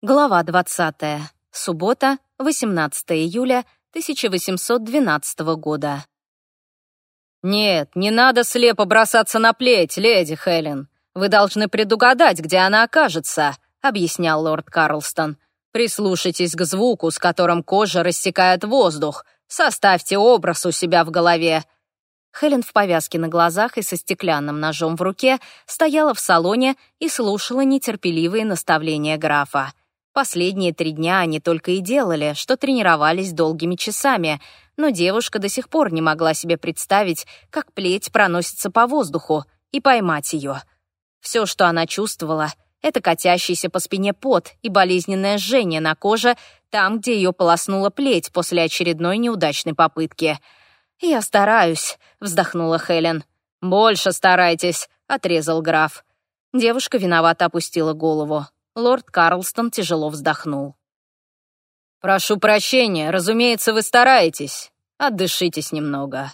Глава 20. Суббота, 18 июля 1812 года. «Нет, не надо слепо бросаться на плеть, леди Хелен. Вы должны предугадать, где она окажется», — объяснял лорд Карлстон. «Прислушайтесь к звуку, с которым кожа рассекает воздух. Составьте образ у себя в голове». Хелен в повязке на глазах и со стеклянным ножом в руке стояла в салоне и слушала нетерпеливые наставления графа. Последние три дня они только и делали, что тренировались долгими часами, но девушка до сих пор не могла себе представить, как плеть проносится по воздуху, и поймать ее. Все, что она чувствовала, это катящийся по спине пот и болезненное жжение на коже там, где ее полоснула плеть после очередной неудачной попытки. «Я стараюсь», — вздохнула Хелен. «Больше старайтесь», — отрезал граф. Девушка виновато опустила голову. Лорд Карлстон тяжело вздохнул. «Прошу прощения, разумеется, вы стараетесь. Отдышитесь немного».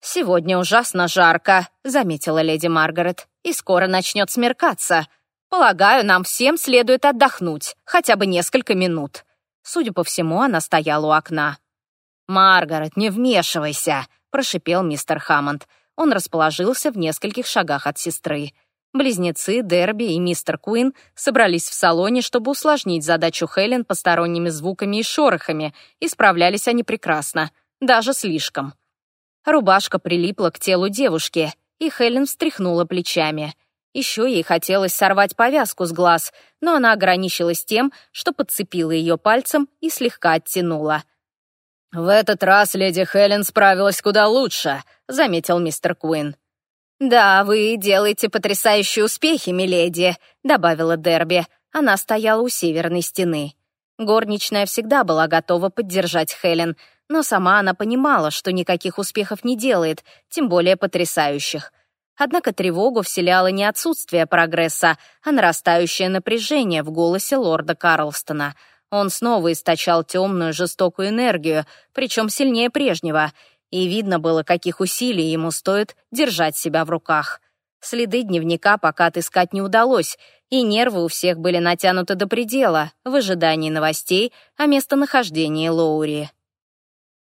«Сегодня ужасно жарко», — заметила леди Маргарет, «и скоро начнет смеркаться. Полагаю, нам всем следует отдохнуть, хотя бы несколько минут». Судя по всему, она стояла у окна. «Маргарет, не вмешивайся», — прошипел мистер Хаммонд. Он расположился в нескольких шагах от сестры. Близнецы, Дерби и мистер Куин собрались в салоне, чтобы усложнить задачу Хелен посторонними звуками и шорохами, и справлялись они прекрасно, даже слишком. Рубашка прилипла к телу девушки, и Хелен встряхнула плечами. Еще ей хотелось сорвать повязку с глаз, но она ограничилась тем, что подцепила ее пальцем и слегка оттянула. «В этот раз леди Хелен справилась куда лучше», — заметил мистер Куин. «Да, вы делаете потрясающие успехи, миледи», — добавила Дерби. Она стояла у северной стены. Горничная всегда была готова поддержать Хелен, но сама она понимала, что никаких успехов не делает, тем более потрясающих. Однако тревогу вселяло не отсутствие прогресса, а нарастающее напряжение в голосе лорда Карлстона. Он снова источал темную, жестокую энергию, причем сильнее прежнего — и видно было, каких усилий ему стоит держать себя в руках. Следы дневника пока отыскать не удалось, и нервы у всех были натянуты до предела в ожидании новостей о местонахождении Лоури.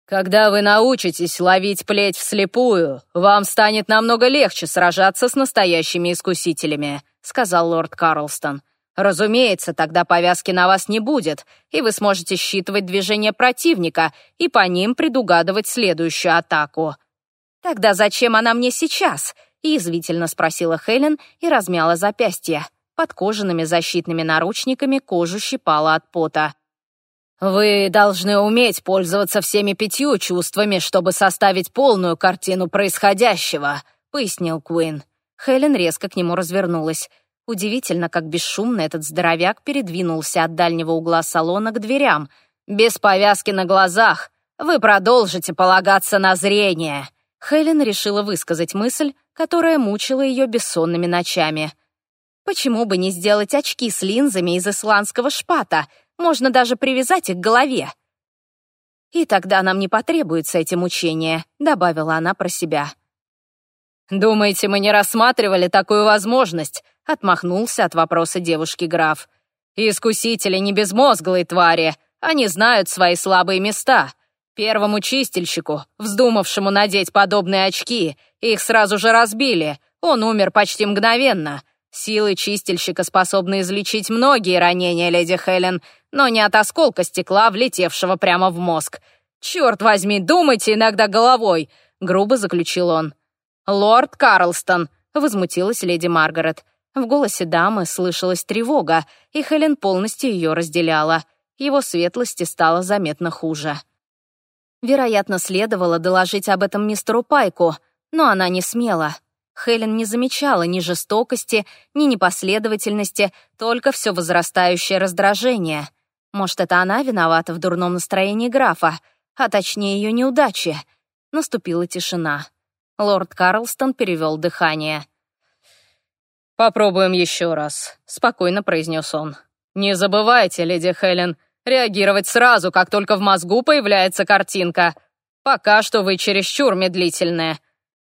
«Когда вы научитесь ловить плеть вслепую, вам станет намного легче сражаться с настоящими искусителями», сказал лорд Карлстон. Разумеется, тогда повязки на вас не будет, и вы сможете считывать движения противника и по ним предугадывать следующую атаку. «Тогда зачем она мне сейчас?» — язвительно спросила Хелен и размяла запястье. Под кожаными защитными наручниками кожу щипала от пота. «Вы должны уметь пользоваться всеми пятью чувствами, чтобы составить полную картину происходящего», — пояснил Куин. Хелен резко к нему развернулась. Удивительно, как бесшумно этот здоровяк передвинулся от дальнего угла салона к дверям. «Без повязки на глазах вы продолжите полагаться на зрение!» Хелен решила высказать мысль, которая мучила ее бессонными ночами. «Почему бы не сделать очки с линзами из исландского шпата? Можно даже привязать их к голове». «И тогда нам не потребуется эти мучения», — добавила она про себя. «Думаете, мы не рассматривали такую возможность?» — отмахнулся от вопроса девушки граф. «Искусители не безмозглые твари. Они знают свои слабые места. Первому чистильщику, вздумавшему надеть подобные очки, их сразу же разбили. Он умер почти мгновенно. Силы чистильщика способны излечить многие ранения, леди Хелен, но не от осколка стекла, влетевшего прямо в мозг. «Черт возьми, думайте иногда головой!» — грубо заключил он. «Лорд Карлстон!» — возмутилась леди Маргарет. В голосе дамы слышалась тревога, и Хелен полностью ее разделяла. Его светлости стало заметно хуже. Вероятно, следовало доложить об этом мистеру Пайку, но она не смела. Хелен не замечала ни жестокости, ни непоследовательности, только все возрастающее раздражение. Может, это она виновата в дурном настроении графа, а точнее ее неудачи. Наступила тишина. Лорд Карлстон перевел дыхание. «Попробуем еще раз», — спокойно произнес он. «Не забывайте, леди Хелен, реагировать сразу, как только в мозгу появляется картинка. Пока что вы чересчур медлительные».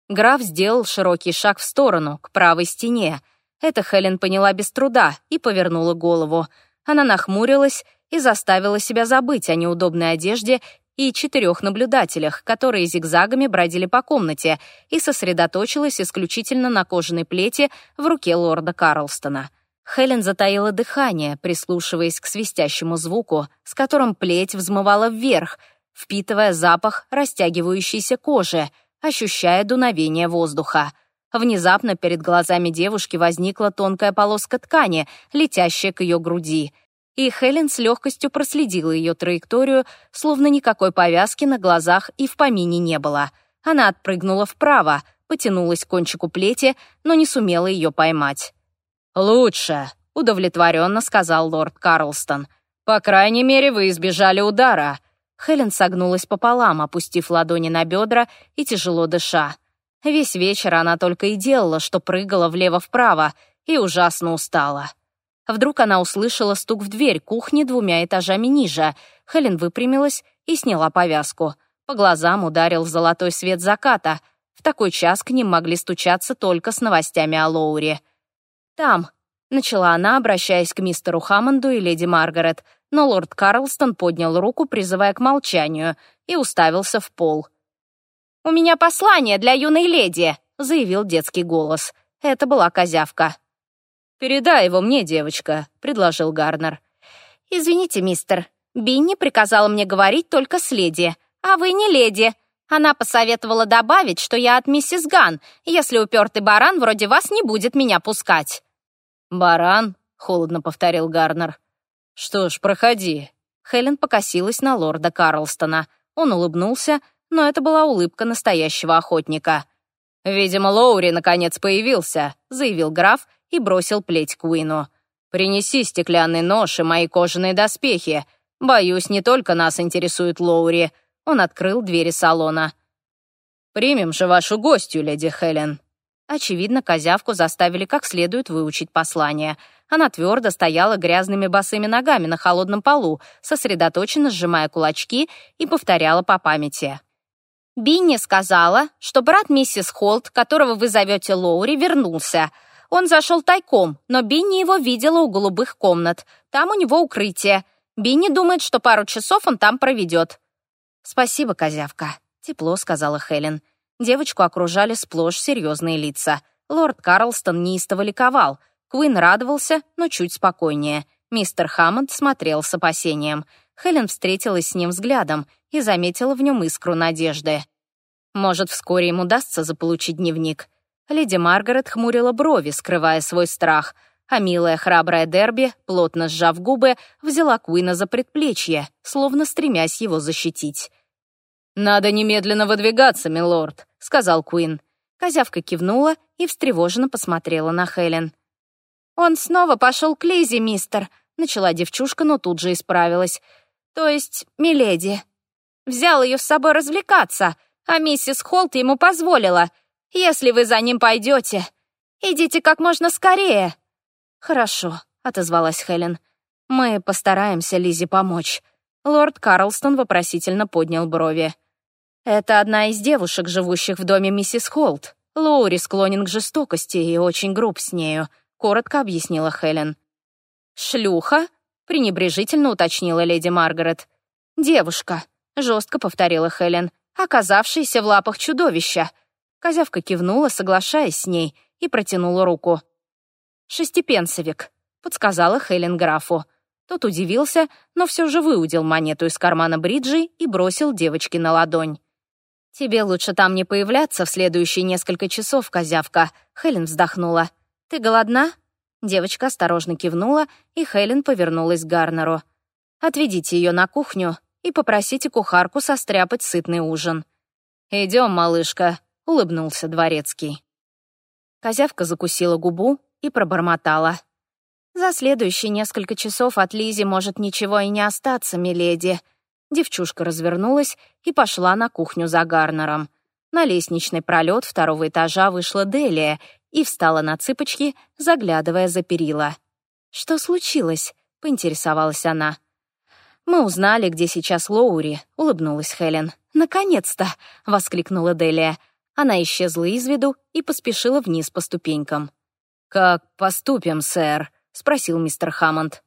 Граф сделал широкий шаг в сторону, к правой стене. Это Хелен поняла без труда и повернула голову. Она нахмурилась и заставила себя забыть о неудобной одежде и четырех наблюдателях, которые зигзагами бродили по комнате, и сосредоточилась исключительно на кожаной плете в руке лорда Карлстона. Хелен затаила дыхание, прислушиваясь к свистящему звуку, с которым плеть взмывала вверх, впитывая запах растягивающейся кожи, ощущая дуновение воздуха. Внезапно перед глазами девушки возникла тонкая полоска ткани, летящая к ее груди — и Хелен с легкостью проследила ее траекторию, словно никакой повязки на глазах и в помине не было. Она отпрыгнула вправо, потянулась к кончику плети, но не сумела ее поймать. «Лучше», — удовлетворенно сказал лорд Карлстон. «По крайней мере, вы избежали удара». Хелен согнулась пополам, опустив ладони на бедра и тяжело дыша. Весь вечер она только и делала, что прыгала влево-вправо, и ужасно устала. Вдруг она услышала стук в дверь кухни двумя этажами ниже. Хелен выпрямилась и сняла повязку. По глазам ударил золотой свет заката. В такой час к ним могли стучаться только с новостями о Лоуре. «Там», — начала она, обращаясь к мистеру Хаммонду и леди Маргарет, но лорд Карлстон поднял руку, призывая к молчанию, и уставился в пол. «У меня послание для юной леди», — заявил детский голос. Это была козявка. «Передай его мне, девочка», — предложил Гарнер. «Извините, мистер, Бинни приказала мне говорить только с леди, а вы не леди. Она посоветовала добавить, что я от миссис Ган, если упертый баран вроде вас не будет меня пускать». «Баран?» — холодно повторил Гарнер. «Что ж, проходи». Хелен покосилась на лорда Карлстона. Он улыбнулся, но это была улыбка настоящего охотника. «Видимо, Лоури наконец появился», — заявил граф и бросил плеть Куину. «Принеси стеклянный нож и мои кожаные доспехи. Боюсь, не только нас интересует Лоури». Он открыл двери салона. «Примем же вашу гостью, леди Хелен». Очевидно, козявку заставили как следует выучить послание. Она твердо стояла грязными босыми ногами на холодном полу, сосредоточенно сжимая кулачки и повторяла по памяти. «Бинни сказала, что брат миссис Холт, которого вы зовете Лоури, вернулся. Он зашел тайком, но Бинни его видела у голубых комнат. Там у него укрытие. Бинни думает, что пару часов он там проведет. «Спасибо, козявка», — тепло сказала Хелен. Девочку окружали сплошь серьезные лица. Лорд Карлстон неистово ликовал. Куин радовался, но чуть спокойнее. Мистер Хаммонд смотрел с опасением. Хелен встретилась с ним взглядом и заметила в нем искру надежды. Может, вскоре им удастся заполучить дневник. Леди Маргарет хмурила брови, скрывая свой страх, а милая храбрая Дерби, плотно сжав губы, взяла Куина за предплечье, словно стремясь его защитить. «Надо немедленно выдвигаться, милорд», — сказал Куин. Козявка кивнула и встревоженно посмотрела на Хелен. «Он снова пошел к Лизе, мистер», — начала девчушка, но тут же исправилась. «То есть, миледи. Взял ее с собой развлекаться, а миссис Холт ему позволила. Если вы за ним пойдете, идите как можно скорее». «Хорошо», — отозвалась Хелен. «Мы постараемся Лизе помочь». Лорд Карлстон вопросительно поднял брови. «Это одна из девушек, живущих в доме миссис Холт. Лоури склонен к жестокости и очень груб с нею», — коротко объяснила Хелен. «Шлюха?» — пренебрежительно уточнила леди Маргарет. «Девушка», — жестко повторила Хелен, оказавшаяся в лапах чудовища. Козявка кивнула, соглашаясь с ней, и протянула руку. «Шестипенсовик», — подсказала Хелен графу. Тот удивился, но все же выудил монету из кармана Бриджи и бросил девочке на ладонь. «Тебе лучше там не появляться в следующие несколько часов, козявка», — Хелен вздохнула. «Ты голодна?» Девочка осторожно кивнула, и Хелен повернулась к Гарнеру. «Отведите ее на кухню и попросите кухарку состряпать сытный ужин». «Идем, малышка», — улыбнулся дворецкий. Козявка закусила губу и пробормотала. «За следующие несколько часов от Лизи может ничего и не остаться, миледи». Девчушка развернулась и пошла на кухню за Гарнером. На лестничный пролет второго этажа вышла Делия и встала на цыпочки, заглядывая за перила. «Что случилось?» — поинтересовалась она. «Мы узнали, где сейчас Лоури», — улыбнулась Хелен. «Наконец-то!» — воскликнула Делия. Она исчезла из виду и поспешила вниз по ступенькам. «Как поступим, сэр?» — спросил мистер Хаммонд.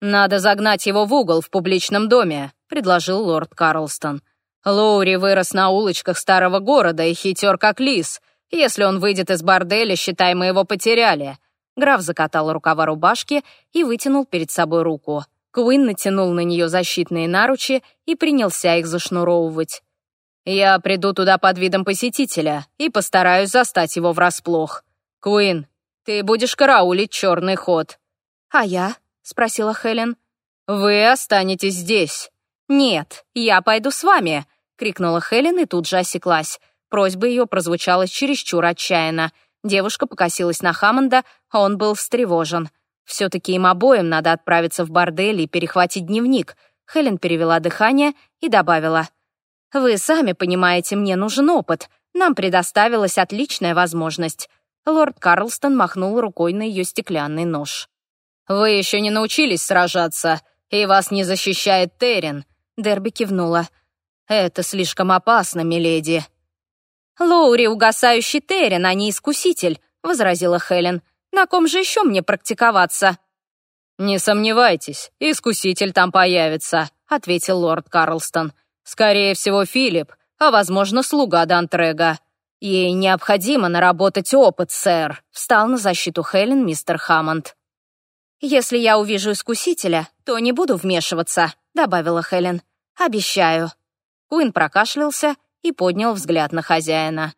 «Надо загнать его в угол в публичном доме», — предложил лорд Карлстон. «Лоури вырос на улочках старого города и хитер как лис. Если он выйдет из борделя, считай, мы его потеряли». Граф закатал рукава рубашки и вытянул перед собой руку. Куин натянул на нее защитные наручи и принялся их зашнуровывать. «Я приду туда под видом посетителя и постараюсь застать его врасплох. Куин, ты будешь караулить черный ход». «А я?» — спросила Хелен. «Вы останетесь здесь». «Нет, я пойду с вами», — крикнула Хелен и тут же осеклась. Просьба ее прозвучала чересчур отчаянно. Девушка покосилась на Хаммонда, а он был встревожен. Все-таки им обоим надо отправиться в бордель и перехватить дневник. Хелен перевела дыхание и добавила. «Вы сами понимаете, мне нужен опыт. Нам предоставилась отличная возможность». Лорд Карлстон махнул рукой на ее стеклянный нож. «Вы еще не научились сражаться, и вас не защищает Террин», — Дерби кивнула. «Это слишком опасно, миледи». «Лоури — угасающий Террин, а не искуситель», — возразила Хелен. «На ком же еще мне практиковаться?» «Не сомневайтесь, искуситель там появится», — ответил лорд Карлстон. «Скорее всего, Филипп, а, возможно, слуга Дантрега». «Ей необходимо наработать опыт, сэр», — встал на защиту Хелен мистер Хаммонд. «Если я увижу искусителя, то не буду вмешиваться», — добавила Хелен. «Обещаю». Уин прокашлялся и поднял взгляд на хозяина.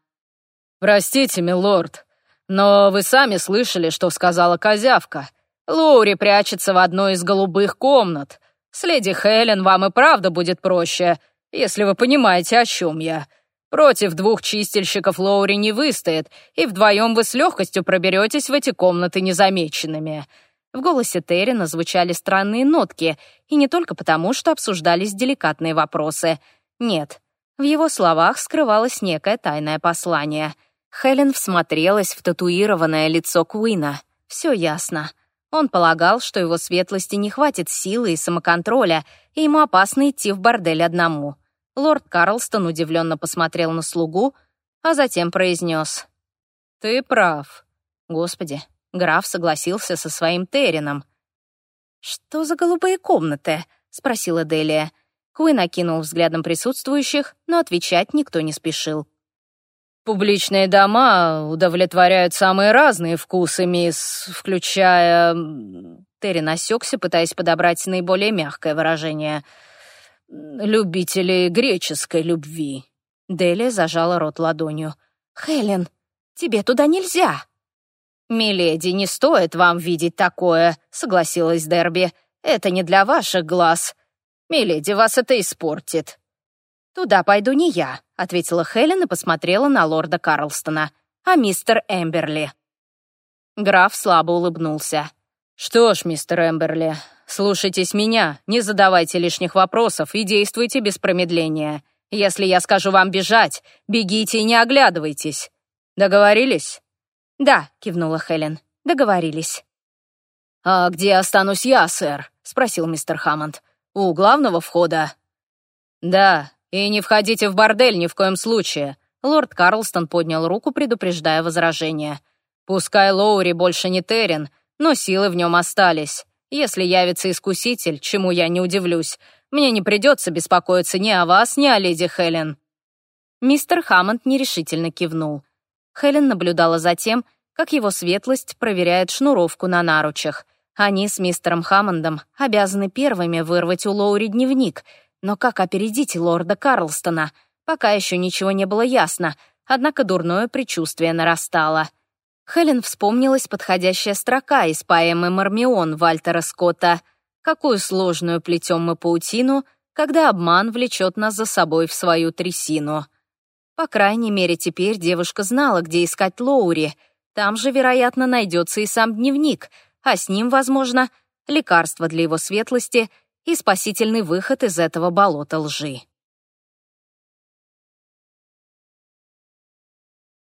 «Простите, милорд, но вы сами слышали, что сказала козявка. Лоури прячется в одной из голубых комнат. С леди Хелен вам и правда будет проще, если вы понимаете, о чем я. Против двух чистильщиков Лоури не выстоит, и вдвоем вы с легкостью проберетесь в эти комнаты незамеченными». В голосе Террина звучали странные нотки, и не только потому, что обсуждались деликатные вопросы. Нет, в его словах скрывалось некое тайное послание. Хелен всмотрелась в татуированное лицо Куина. Все ясно. Он полагал, что его светлости не хватит силы и самоконтроля, и ему опасно идти в бордель одному. Лорд Карлстон удивленно посмотрел на слугу, а затем произнес. «Ты прав». Господи, Граф согласился со своим Террином. «Что за голубые комнаты?» — спросила Делия. Куин окинул взглядом присутствующих, но отвечать никто не спешил. «Публичные дома удовлетворяют самые разные вкусы, мисс, включая...» Террин осекся, пытаясь подобрать наиболее мягкое выражение. «Любители греческой любви». Делия зажала рот ладонью. «Хелен, тебе туда нельзя!» «Миледи, не стоит вам видеть такое», — согласилась Дерби. «Это не для ваших глаз. Миледи, вас это испортит». «Туда пойду не я», — ответила Хелен и посмотрела на лорда Карлстона. «А мистер Эмберли?» Граф слабо улыбнулся. «Что ж, мистер Эмберли, слушайтесь меня, не задавайте лишних вопросов и действуйте без промедления. Если я скажу вам бежать, бегите и не оглядывайтесь. Договорились?» «Да», — кивнула Хелен. «Договорились». «А где останусь я, сэр?» — спросил мистер Хаммонд. «У главного входа?» «Да, и не входите в бордель ни в коем случае». Лорд Карлстон поднял руку, предупреждая возражение. «Пускай Лоури больше не Террин, но силы в нем остались. Если явится искуситель, чему я не удивлюсь, мне не придется беспокоиться ни о вас, ни о леди Хелен». Мистер Хаммонд нерешительно кивнул. Хелен наблюдала за тем, как его светлость проверяет шнуровку на наручах. Они с мистером Хаммондом обязаны первыми вырвать у Лоури дневник, но как опередить лорда Карлстона? Пока еще ничего не было ясно, однако дурное предчувствие нарастало. Хелен вспомнилась подходящая строка из поэмы «Мармион» Вальтера Скотта. «Какую сложную плетем мы паутину, когда обман влечет нас за собой в свою трясину». По крайней мере, теперь девушка знала, где искать Лоури. Там же, вероятно, найдется и сам дневник, а с ним, возможно, лекарство для его светлости и спасительный выход из этого болота лжи.